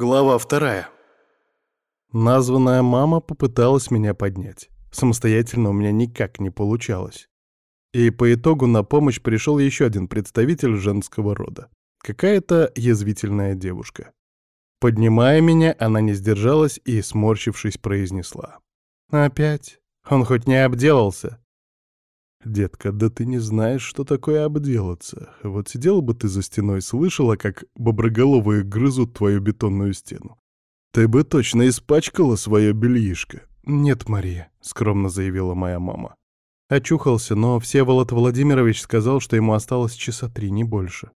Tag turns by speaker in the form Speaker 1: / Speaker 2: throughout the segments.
Speaker 1: Глава вторая. Названная мама попыталась меня поднять. Самостоятельно у меня никак не получалось. И по итогу на помощь пришел еще один представитель женского рода. Какая-то язвительная девушка. Поднимая меня, она не сдержалась и, сморщившись, произнесла. «Опять? Он хоть не обделался?» «Детка, да ты не знаешь, что такое обделаться. Вот сидела бы ты за стеной, слышала, как боброголовые грызут твою бетонную стену. Ты бы точно испачкала свое бельишко». «Нет, Мария», — скромно заявила моя мама. Очухался, но Всеволод Владимирович сказал, что ему осталось часа три, не больше.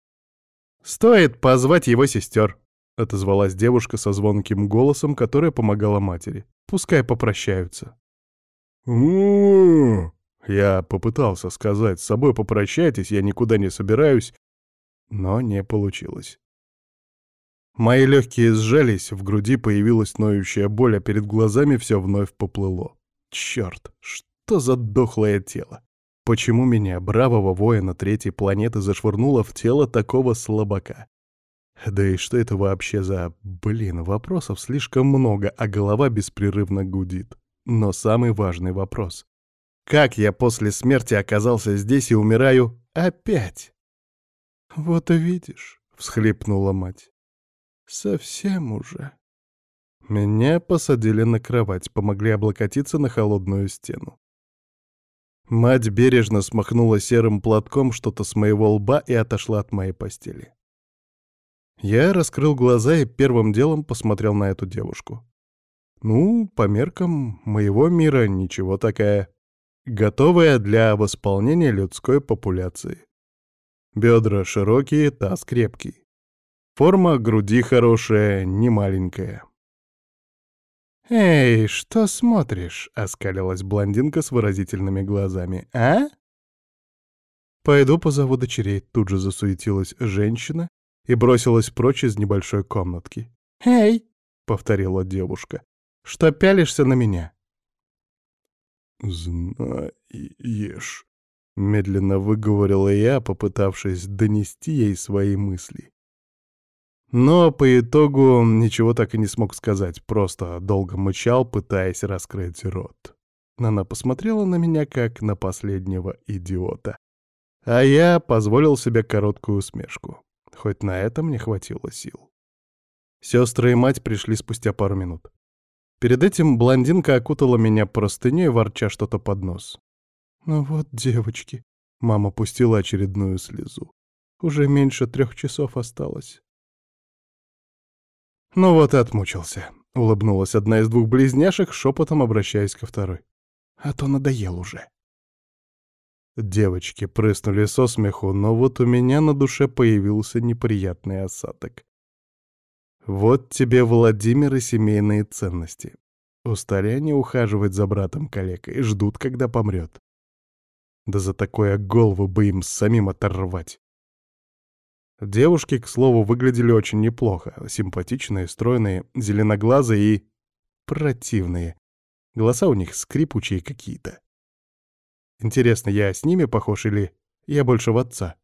Speaker 1: «Стоит позвать его сестер», — отозвалась девушка со звонким голосом, которая помогала матери. «Пускай попрощаются». «У-у-у!» Я попытался сказать, с собой попрощайтесь, я никуда не собираюсь, но не получилось. Мои легкие сжались, в груди появилась ноющая боль, а перед глазами все вновь поплыло. Черт, что за дохлое тело? Почему меня, бравого воина третьей планеты, зашвырнуло в тело такого слабака? Да и что это вообще за... Блин, вопросов слишком много, а голова беспрерывно гудит. Но самый важный вопрос. Как я после смерти оказался здесь и умираю опять? «Вот увидишь», — всхлипнула мать. «Совсем уже». Меня посадили на кровать, помогли облокотиться на холодную стену. Мать бережно смахнула серым платком что-то с моего лба и отошла от моей постели. Я раскрыл глаза и первым делом посмотрел на эту девушку. Ну, по меркам моего мира ничего такая готовая для восполнения людской популяции. Бедра широкие, таз крепкий. Форма груди хорошая, не маленькая. «Эй, что смотришь?» — оскалилась блондинка с выразительными глазами. «А?» «Пойду позову дочерей», — тут же засуетилась женщина и бросилась прочь из небольшой комнатки. «Эй!» — повторила девушка. «Что пялишься на меня?» «Знаешь», — медленно выговорила я, попытавшись донести ей свои мысли. Но по итогу ничего так и не смог сказать, просто долго мычал, пытаясь раскрыть рот. Она посмотрела на меня, как на последнего идиота. А я позволил себе короткую усмешку. Хоть на это мне хватило сил. Сестры и мать пришли спустя пару минут. Перед этим блондинка окутала меня простыней, ворча что-то под нос. «Ну вот, девочки», — мама пустила очередную слезу. «Уже меньше трех часов осталось». «Ну вот и отмучился», — улыбнулась одна из двух близняшек, шепотом обращаясь ко второй. «А то надоел уже». Девочки прыснули со смеху, но вот у меня на душе появился неприятный осадок. Вот тебе, Владимир, и семейные ценности. Устали они ухаживать за братом калекой, ждут, когда помрет. Да за такое голову бы им самим оторвать. Девушки, к слову, выглядели очень неплохо. Симпатичные, стройные, зеленоглазые и... противные. Голоса у них скрипучие какие-то. Интересно, я с ними похож или я больше в отца?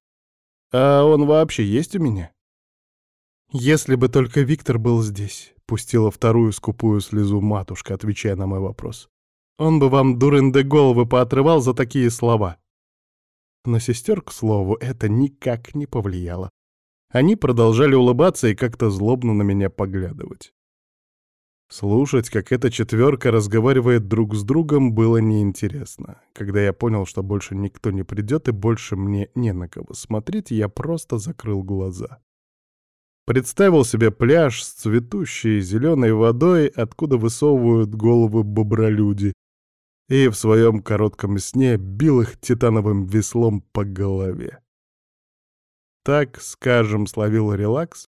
Speaker 1: А он вообще есть у меня? «Если бы только Виктор был здесь», — пустила вторую скупую слезу матушка, отвечая на мой вопрос. «Он бы вам, дурынды, головы поотрывал за такие слова». На сестер, к слову, это никак не повлияло. Они продолжали улыбаться и как-то злобно на меня поглядывать. Слушать, как эта четверка разговаривает друг с другом, было неинтересно. Когда я понял, что больше никто не придет и больше мне не на кого смотреть, я просто закрыл глаза. Представил себе пляж с цветущей зеленой водой, откуда высовывают головы бобролюди, и в своем коротком сне бил их титановым веслом по голове. Так, скажем, словил релакс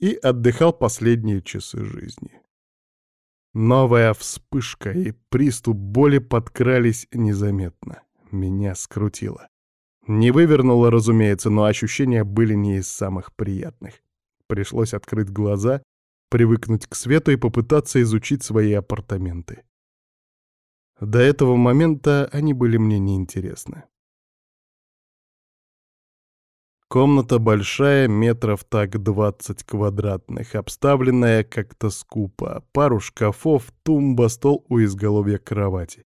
Speaker 1: и отдыхал последние часы жизни. Новая вспышка и приступ боли подкрались незаметно. Меня скрутило. Не вывернуло, разумеется, но ощущения были не из самых приятных. Пришлось открыть глаза, привыкнуть к свету и попытаться изучить свои апартаменты. До этого момента они были мне неинтересны. Комната большая, метров так двадцать квадратных, обставленная как-то скупо. Пару шкафов, тумба, стол у изголовья кровати.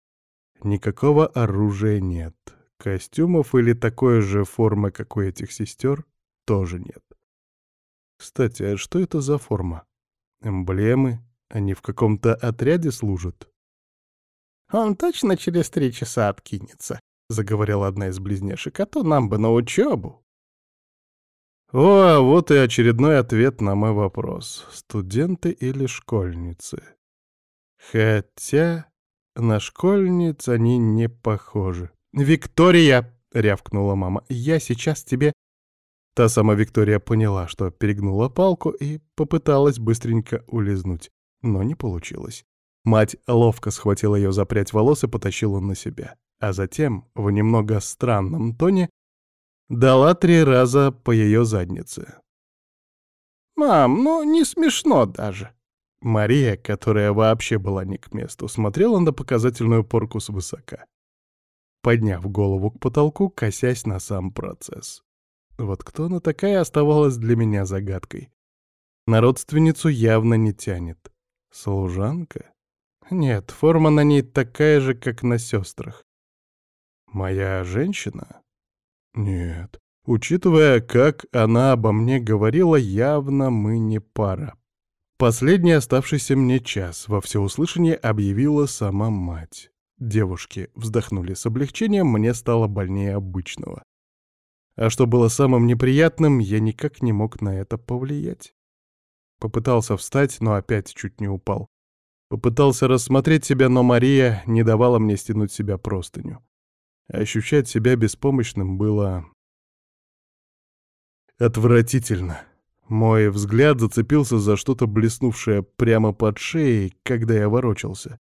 Speaker 1: Никакого оружия нет. Костюмов или такой же формы, как у этих сестер, тоже нет. Кстати, а что это за форма? Эмблемы? Они в каком-то отряде служат?
Speaker 2: «Он точно через три часа откинется», — заговорила одна из близняшек, «а то нам бы на учебу».
Speaker 1: О, вот и очередной ответ на мой вопрос. Студенты или школьницы? Хотя на школьниц они не похожи. «Виктория!» — рявкнула мама. «Я сейчас тебе...» Та сама Виктория поняла, что перегнула палку и попыталась быстренько улизнуть, но не получилось. Мать ловко схватила ее за прядь волос и потащила на себя, а затем, в немного странном тоне, дала три раза по ее заднице.
Speaker 2: «Мам, ну не смешно даже»,
Speaker 1: Мария, которая вообще была не к месту, смотрела на показательную порку свысока, подняв голову к потолку, косясь на сам процесс. Вот кто она такая оставалась для меня загадкой. На родственницу явно не тянет. Служанка? Нет, форма на ней такая же, как на сестрах. Моя женщина? Нет. Учитывая, как она обо мне говорила, явно мы не пара. Последний оставшийся мне час во всеуслышание объявила сама мать. Девушки вздохнули с облегчением, мне стало больнее обычного. А что было самым неприятным, я никак не мог на это повлиять. Попытался встать, но опять чуть не упал. Попытался рассмотреть себя, но Мария не давала мне стянуть себя простыню. Ощущать себя беспомощным было... Отвратительно. Мой взгляд зацепился за что-то блеснувшее прямо под шеей, когда я ворочался.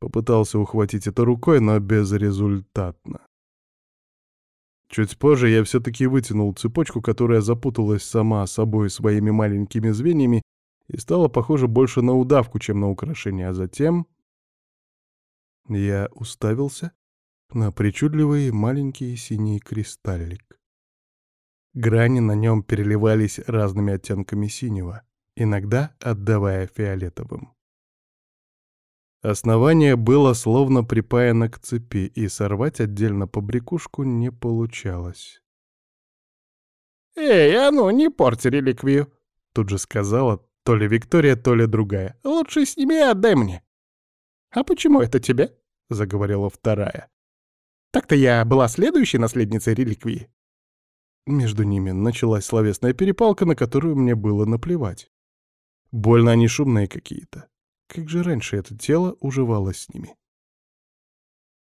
Speaker 1: Попытался ухватить это рукой, но безрезультатно. Чуть позже я все-таки вытянул цепочку, которая запуталась сама собой своими маленькими звеньями и стала похожа больше на удавку, чем на украшение, а затем... Я уставился на причудливый маленький синий кристаллик. Грани на нем переливались разными оттенками синего, иногда отдавая фиолетовым. Основание было словно припаяно к цепи, и сорвать отдельно побрякушку не получалось.
Speaker 2: «Эй, а ну, не порти реликвию!» — тут же сказала то ли Виктория, то ли другая. «Лучше сними и отдай мне». «А почему это тебе?» — заговорила вторая. «Так-то я была следующей наследницей реликвии».
Speaker 1: Между ними началась словесная перепалка, на которую мне было наплевать. Больно они шумные какие-то. Как же раньше это тело уживалось с ними?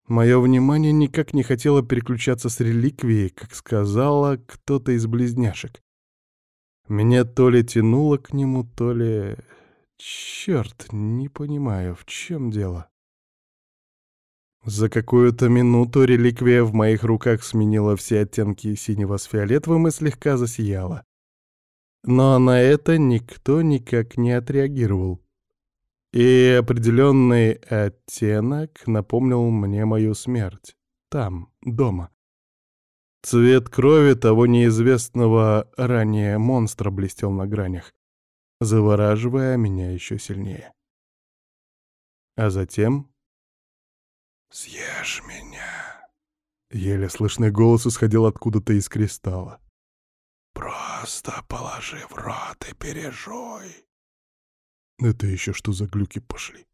Speaker 1: Мое внимание никак не хотело переключаться с реликвией, как сказала кто-то из близняшек. Меня то ли тянуло к нему, то ли... Черт, не понимаю, в чем дело. За какую-то минуту реликвия в моих руках сменила все оттенки синего с фиолетовым и слегка засияла. Но на это никто никак не отреагировал. И определенный оттенок напомнил мне мою смерть. Там, дома. Цвет крови того неизвестного ранее монстра блестел на гранях, завораживая меня еще сильнее. А затем... «Съешь меня!» Еле слышный голос исходил откуда-то из кристалла. «Просто положи в рот и пережуй!» Это еще что за глюки пошли?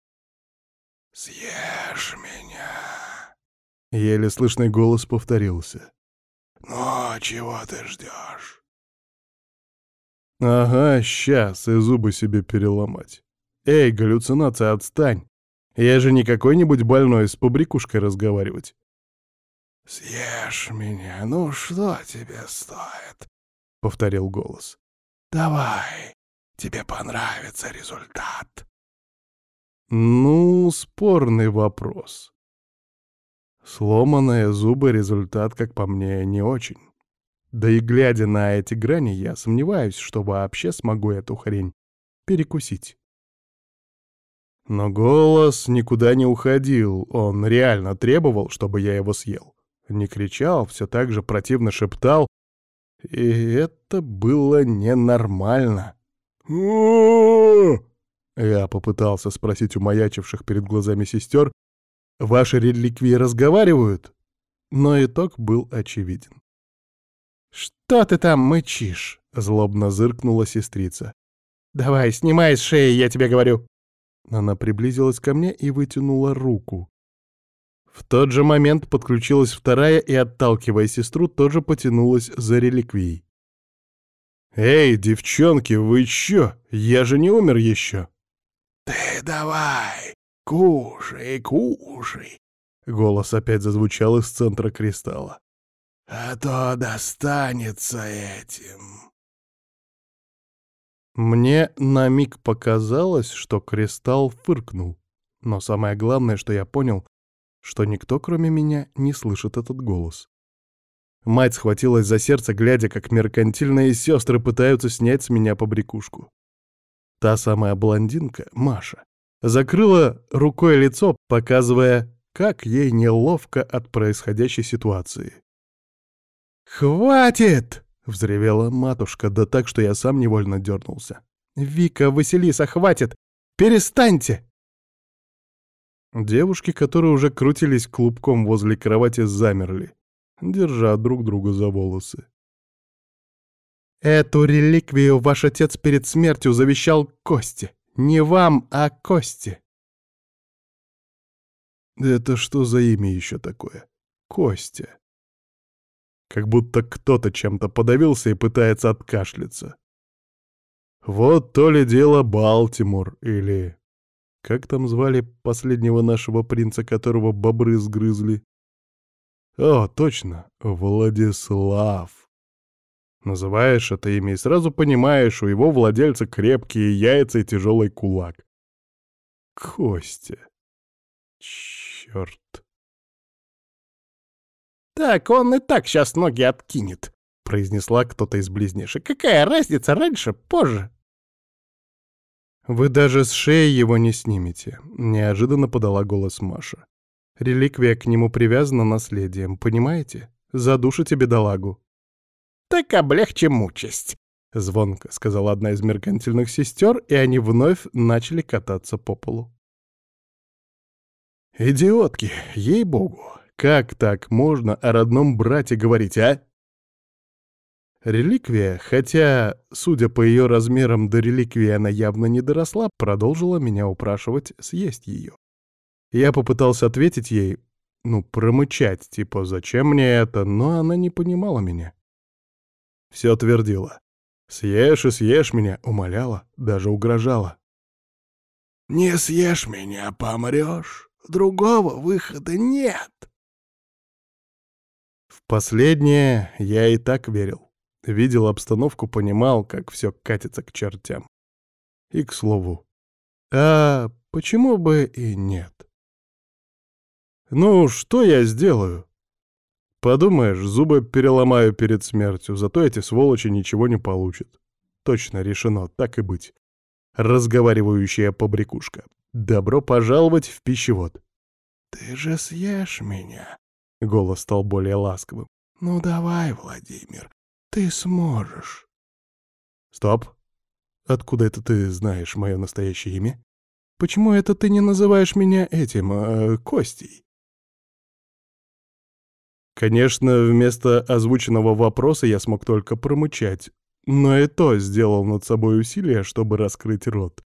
Speaker 1: «Съешь меня!» Еле слышный голос повторился. «Ну, чего ты ждешь?» «Ага, сейчас, и зубы себе переломать. Эй, галлюцинация, отстань! Я же не какой-нибудь больной с побрякушкой разговаривать». «Съешь меня, ну что тебе стоит?» — повторил голос. «Давай, Тебе понравится результат. Ну, спорный вопрос. Сломанные зубы — результат, как по мне, не очень. Да и глядя на эти грани, я сомневаюсь, что вообще смогу эту хрень перекусить. Но голос никуда не уходил, он реально требовал, чтобы я его съел. Не кричал, все так же противно шептал, И это было ненормально. Я попытался спросить у маячивших перед глазами сестер, «Ваши реликвии разговаривают?» Но итог был очевиден.
Speaker 2: «Что ты там мычишь?» — злобно зыркнула сестрица. «Давай, снимай с шеи, я тебе говорю!»
Speaker 1: Она приблизилась ко мне и вытянула руку. В тот же момент подключилась вторая и, отталкивая сестру, тоже потянулась за реликвией. «Эй, девчонки, вы чё? Я же не умер еще!»
Speaker 2: «Ты давай, кушай, кушай!»
Speaker 1: Голос опять зазвучал из центра кристалла.
Speaker 2: «А то достанется этим!»
Speaker 1: Мне на миг показалось, что кристалл фыркнул. Но самое главное, что я понял, что никто, кроме меня, не слышит этот голос. Мать схватилась за сердце, глядя, как меркантильные сестры пытаются снять с меня побрякушку. Та самая блондинка, Маша, закрыла рукой лицо, показывая, как ей неловко от происходящей ситуации. «Хватит!» — взревела матушка, да так, что я сам невольно дернулся. «Вика, Василиса, хватит! Перестаньте!» Девушки, которые уже крутились клубком возле кровати, замерли, держа друг друга за волосы. «Эту реликвию ваш отец перед смертью завещал Косте. Не вам, а Косте». «Это что за имя еще такое? Костя?» как будто кто-то чем-то подавился и пытается откашляться. Вот то ли дело Балтимор или... Как там звали последнего нашего принца, которого бобры сгрызли? О, точно, Владислав. Называешь это имя и сразу понимаешь, у его владельца крепкие яйца и тяжелый кулак. Костя. Черт.
Speaker 2: «Так он и так сейчас ноги откинет», — произнесла кто-то из близнешек. «Какая разница, раньше, позже?»
Speaker 1: «Вы даже с шеи его не снимете», — неожиданно подала голос Маша. «Реликвия к нему привязана наследием, понимаете? Задушите бедолагу».
Speaker 2: «Так облегчим участь», —
Speaker 1: звонко сказала одна из меркантильных сестер, и они вновь начали кататься по полу. «Идиотки, ей-богу!» Как так можно о родном брате говорить, а? Реликвия, хотя, судя по ее размерам, до реликвии она явно не доросла, продолжила меня упрашивать съесть ее. Я попытался ответить ей, ну, промычать, типа, зачем мне это, но она не понимала меня. Все твердила. «Съешь и съешь меня», умоляла, даже угрожала.
Speaker 2: «Не съешь меня, помрешь. Другого выхода нет»,
Speaker 1: Последнее я и так верил. Видел обстановку, понимал, как все катится к чертям. И к слову. А почему бы и нет? Ну, что я сделаю? Подумаешь, зубы переломаю перед смертью, зато эти сволочи ничего не получат. Точно решено, так и быть. Разговаривающая побрякушка. Добро пожаловать в пищевод.
Speaker 2: «Ты же съешь меня»,
Speaker 1: Голос стал более ласковым.
Speaker 2: «Ну давай, Владимир, ты сможешь».
Speaker 1: «Стоп! Откуда это ты знаешь мое настоящее имя? Почему это ты не называешь меня этим, э, Костей?» Конечно, вместо озвученного вопроса я смог только промычать, но и то сделал над собой усилие, чтобы раскрыть рот.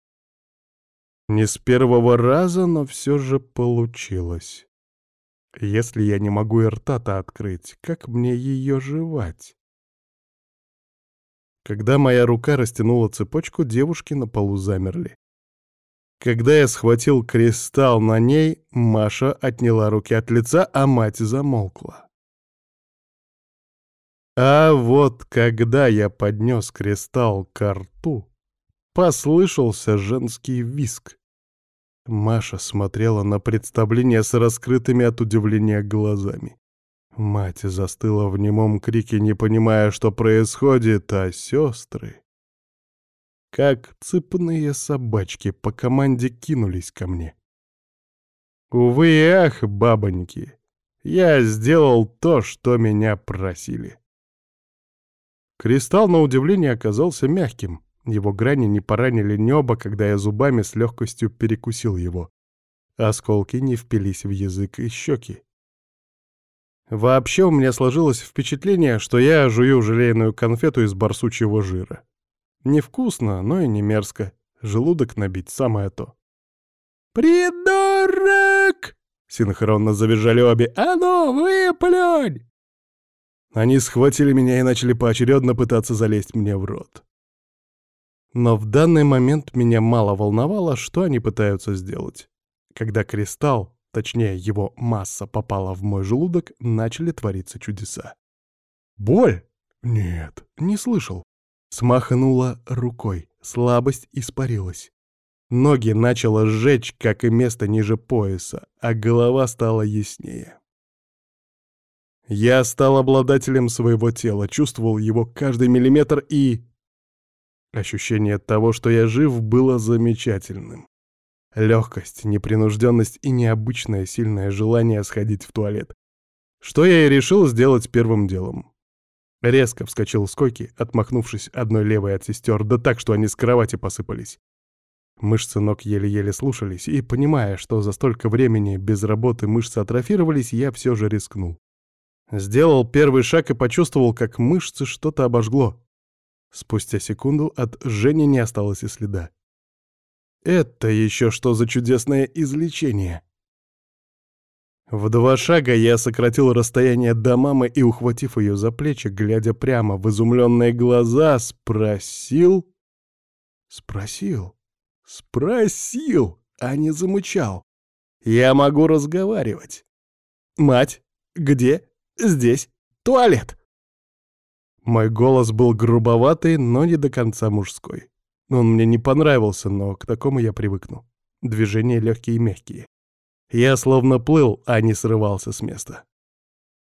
Speaker 1: Не с первого раза, но все же получилось. Если я не могу и рта-то открыть, как мне ее жевать? Когда моя рука растянула цепочку, девушки на полу замерли. Когда я схватил кристалл на ней, Маша отняла руки от лица, а мать замолкла. А вот когда я поднес кристалл к рту, послышался женский виск. Маша смотрела на представление с раскрытыми от удивления глазами. Мать застыла в немом крике, не понимая, что происходит, а сестры, как цепные собачки, по команде кинулись ко мне. Увы и ах, бабоньки, я сделал то, что меня просили. Кристалл, на удивление, оказался мягким. Его грани не поранили небо, когда я зубами с легкостью перекусил его. Осколки не впились в язык и щеки. Вообще у меня сложилось впечатление, что я жую желейную конфету из барсучьего жира. Невкусно, но и не мерзко. Желудок набить самое то.
Speaker 2: «Придурок!» — синхронно завизжали обе. «А ну, выплюнь!»
Speaker 1: Они схватили меня и начали поочередно пытаться залезть мне в рот. Но в данный момент меня мало волновало, что они пытаются сделать. Когда кристалл, точнее его масса, попала в мой желудок, начали твориться чудеса. Боль? Нет, не слышал. Смахнула рукой, слабость испарилась. Ноги начало сжечь, как и место ниже пояса, а голова стала яснее. Я стал обладателем своего тела, чувствовал его каждый миллиметр и... Ощущение того, что я жив, было замечательным. Легкость, непринужденность и необычное сильное желание сходить в туалет. Что я и решил сделать первым делом. Резко вскочил с койки, отмахнувшись одной левой от сестер, да так, что они с кровати посыпались. Мышцы ног еле-еле слушались, и, понимая, что за столько времени без работы мышцы атрофировались, я все же рискнул. Сделал первый шаг и почувствовал, как мышцы что-то обожгло. Спустя секунду от Жени не осталось и следа. Это еще что за чудесное излечение? В два шага я сократил расстояние до мамы и, ухватив ее за плечи, глядя прямо в изумленные глаза, спросил... Спросил. Спросил, а не замычал. Я могу разговаривать. «Мать, где? Здесь. Туалет!» Мой голос был грубоватый, но не до конца мужской. Он мне не понравился, но к такому я привыкну. Движения легкие и мягкие. Я словно плыл, а не срывался с места.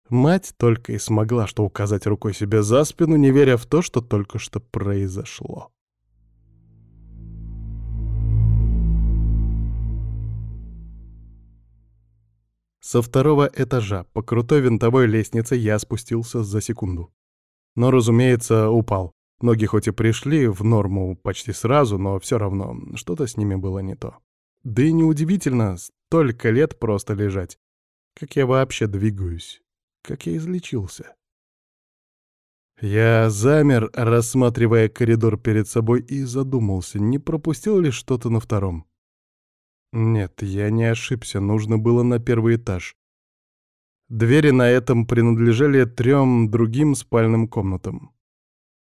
Speaker 1: Мать только и смогла что указать рукой себе за спину, не веря в то, что только что произошло. Со второго этажа по крутой винтовой лестнице я спустился за секунду. Но, разумеется, упал. Ноги хоть и пришли в норму почти сразу, но все равно что-то с ними было не то. Да и неудивительно, столько лет просто лежать. Как я вообще двигаюсь? Как я излечился? Я замер, рассматривая коридор перед собой, и задумался, не пропустил ли что-то на втором. Нет, я не ошибся, нужно было на первый этаж. Двери на этом принадлежали трем другим спальным комнатам.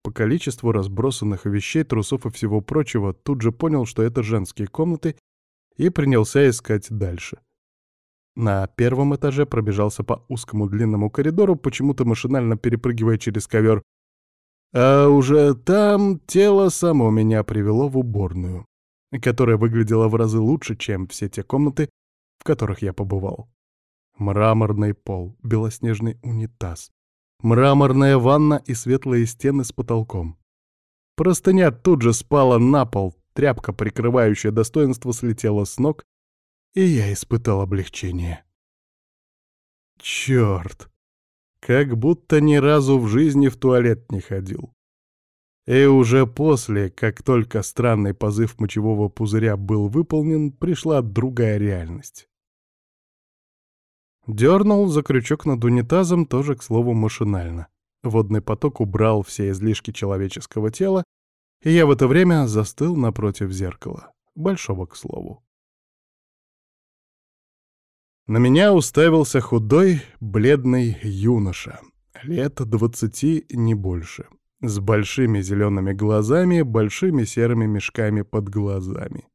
Speaker 1: По количеству разбросанных вещей, трусов и всего прочего, тут же понял, что это женские комнаты, и принялся искать дальше. На первом этаже пробежался по узкому длинному коридору, почему-то машинально перепрыгивая через ковер. А уже там тело само меня привело в уборную которая выглядела в разы лучше, чем все те комнаты, в которых я побывал. Мраморный пол, белоснежный унитаз, мраморная ванна и светлые стены с потолком. Простыня тут же спала на пол, тряпка, прикрывающая достоинство, слетела с ног, и я испытал облегчение. Черт! Как будто ни разу в жизни в туалет не ходил. И уже после, как только странный позыв мочевого пузыря был выполнен, пришла другая реальность. Дернул за крючок над унитазом, тоже, к слову, машинально. Водный поток убрал все излишки человеческого тела, и я в это время застыл напротив зеркала. Большого, к слову. На меня уставился худой, бледный юноша. Лет двадцати, не больше с большими зелеными глазами, большими серыми мешками под глазами.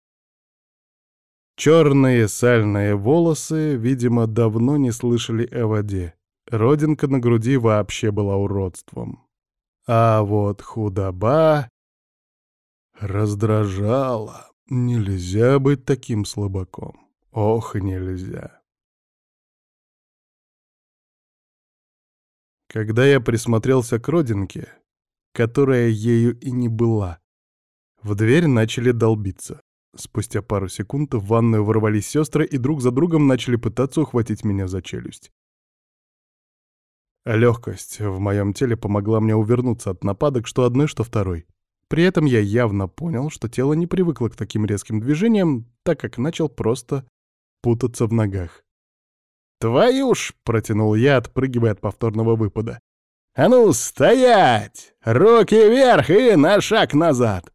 Speaker 1: Черные сальные волосы, видимо, давно не слышали о воде. Родинка на груди вообще была уродством. А вот худоба раздражала. Нельзя быть таким слабаком. Ох, нельзя. Когда я присмотрелся к родинке, которая ею и не была. В дверь начали долбиться. Спустя пару секунд в ванную ворвались сестры и друг за другом начали пытаться ухватить меня за челюсть. Легкость в моем теле помогла мне увернуться от нападок, что одной, что второй. При этом я явно понял, что тело не привыкло к таким резким движениям, так как начал просто путаться в ногах. «Твою ж!» — протянул я, отпрыгивая от повторного выпада. «А ну, стоять! Руки вверх и на шаг назад!»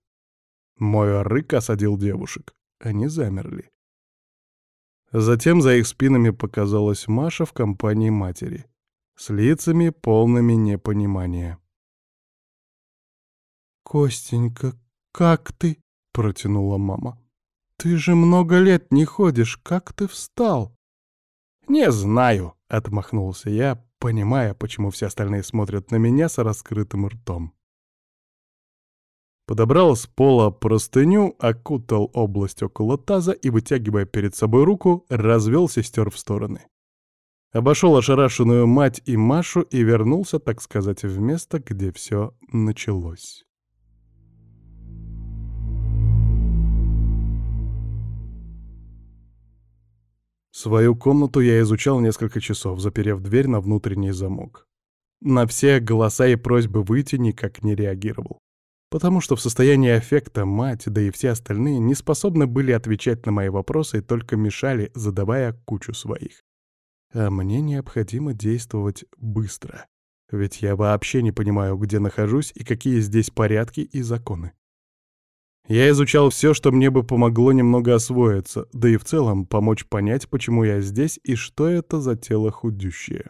Speaker 1: Мой рык осадил девушек. Они замерли. Затем за их спинами показалась Маша в компании матери, с лицами полными непонимания. «Костенька, как ты?» — протянула мама. «Ты же много лет не ходишь, как ты встал?» «Не знаю», — отмахнулся я, понимая, почему все остальные смотрят на меня с раскрытым ртом. Подобрал с пола простыню, окутал область около таза и, вытягивая перед собой руку, развел сестер в стороны. Обошел ошарашенную мать и Машу и вернулся, так сказать, в место, где все началось. Свою комнату я изучал несколько часов, заперев дверь на внутренний замок. На все голоса и просьбы выйти никак не реагировал. Потому что в состоянии аффекта мать, да и все остальные не способны были отвечать на мои вопросы и только мешали, задавая кучу своих. А мне необходимо действовать быстро. Ведь я вообще не понимаю, где нахожусь и какие здесь порядки и законы. Я изучал все, что мне бы помогло немного освоиться, да и в целом помочь понять, почему я здесь и что это за тело худющее.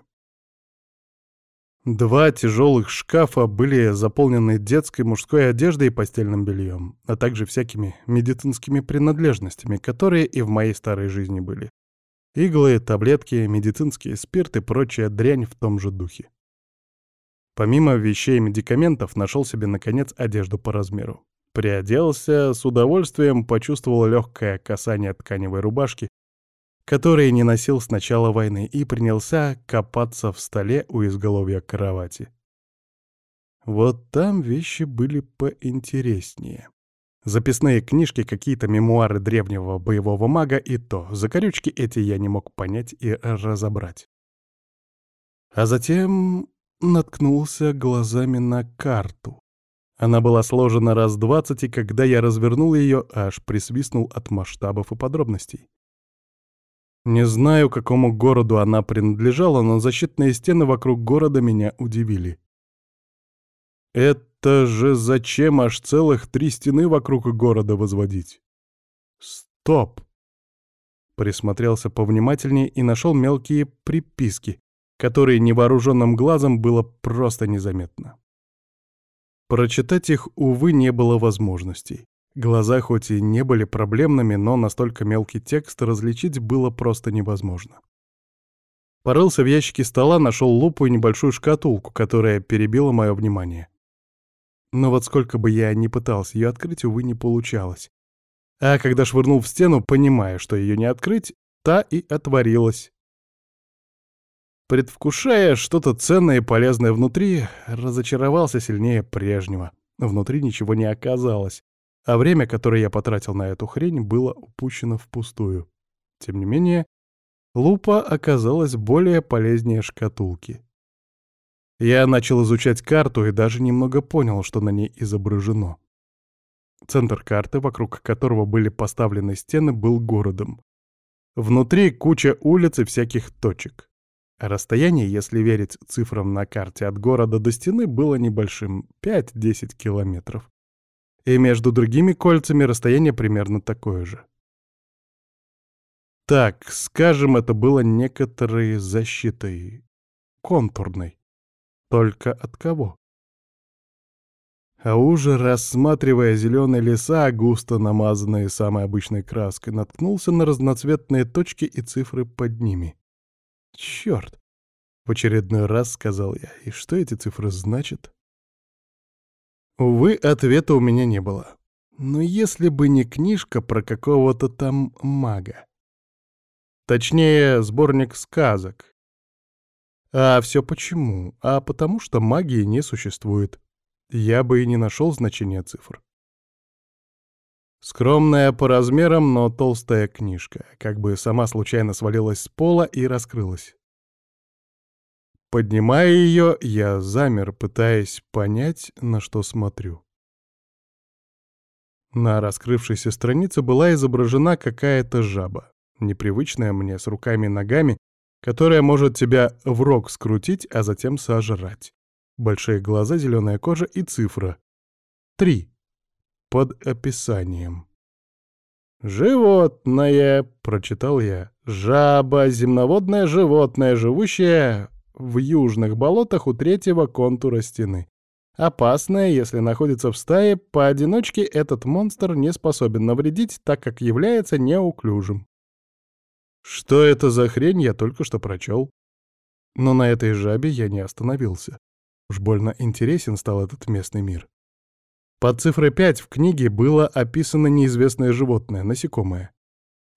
Speaker 1: Два тяжелых шкафа были заполнены детской мужской одеждой и постельным бельем, а также всякими медицинскими принадлежностями, которые и в моей старой жизни были. Иглы, таблетки, медицинский спирт и прочая дрянь в том же духе. Помимо вещей и медикаментов, нашел себе, наконец, одежду по размеру. Приоделся, с удовольствием почувствовал легкое касание тканевой рубашки, которые не носил с начала войны, и принялся копаться в столе у изголовья кровати. Вот там вещи были поинтереснее. Записные книжки, какие-то мемуары древнего боевого мага и то. Закорючки эти я не мог понять и разобрать. А затем наткнулся глазами на карту. Она была сложена раз двадцать, и когда я развернул ее, аж присвистнул от масштабов и подробностей. Не знаю, какому городу она принадлежала, но защитные стены вокруг города меня удивили. Это же зачем аж целых три стены вокруг города возводить? Стоп! Присмотрелся повнимательнее и нашел мелкие приписки, которые невооруженным глазом было просто незаметно. Прочитать их, увы, не было возможностей. Глаза хоть и не были проблемными, но настолько мелкий текст различить было просто невозможно. Порылся в ящике стола, нашел лупу и небольшую шкатулку, которая перебила мое внимание. Но вот сколько бы я ни пытался ее открыть, увы, не получалось. А когда швырнул в стену, понимая, что ее не открыть, та и отворилась. Предвкушая что-то ценное и полезное внутри, разочаровался сильнее прежнего. Внутри ничего не оказалось, а время, которое я потратил на эту хрень, было упущено впустую. Тем не менее, лупа оказалась более полезнее шкатулки. Я начал изучать карту и даже немного понял, что на ней изображено. Центр карты, вокруг которого были поставлены стены, был городом. Внутри куча улиц и всяких точек. Расстояние, если верить цифрам на карте от города до стены, было небольшим — 5-10 километров. И между другими кольцами расстояние примерно такое же. Так, скажем, это было некоторой защитой. Контурной. Только от кого? А уже рассматривая зеленые леса, густо намазанные самой обычной краской, наткнулся на разноцветные точки и цифры под ними — Черт! В очередной раз сказал я. И что эти цифры значат? Увы, ответа у меня не было. Но если бы не книжка про какого-то там мага. Точнее, сборник сказок. А все почему? А потому что магии не существует. Я бы и не нашел значения цифр. Скромная по размерам, но толстая книжка, как бы сама случайно свалилась с пола и раскрылась. Поднимая ее, я замер, пытаясь понять, на что смотрю. На раскрывшейся странице была изображена какая-то жаба, непривычная мне, с руками и ногами, которая может тебя в рог скрутить, а затем сожрать. Большие глаза, зеленая кожа и цифра. Три. Под описанием. «Животное», — прочитал я. «Жаба — земноводное животное, живущее в южных болотах у третьего контура стены. Опасное, если находится в стае, поодиночке этот монстр не способен навредить, так как является неуклюжим. Что это за хрень, я только что прочел. Но на этой жабе я не остановился. Уж больно интересен стал этот местный мир. Под цифрой 5 в книге было описано неизвестное животное, насекомое.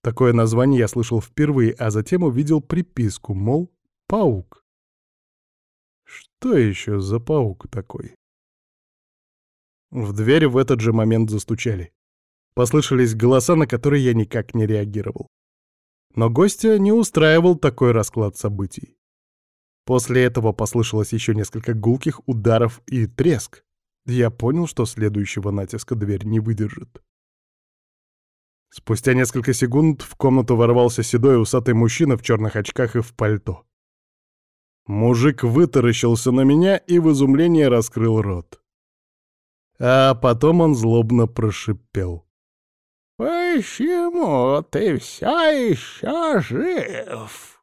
Speaker 1: Такое название я слышал впервые, а затем увидел приписку, мол, паук. Что еще за паук такой? В дверь в этот же момент застучали. Послышались голоса, на которые я никак не реагировал. Но гостя не устраивал такой расклад событий. После этого послышалось еще несколько гулких ударов и треск. Я понял, что следующего натиска дверь не выдержит. Спустя несколько секунд в комнату ворвался седой усатый мужчина в черных очках и в пальто. Мужик вытаращился на меня и в изумлении раскрыл рот. А потом он злобно прошипел.
Speaker 2: «Почему ты все еще жив?»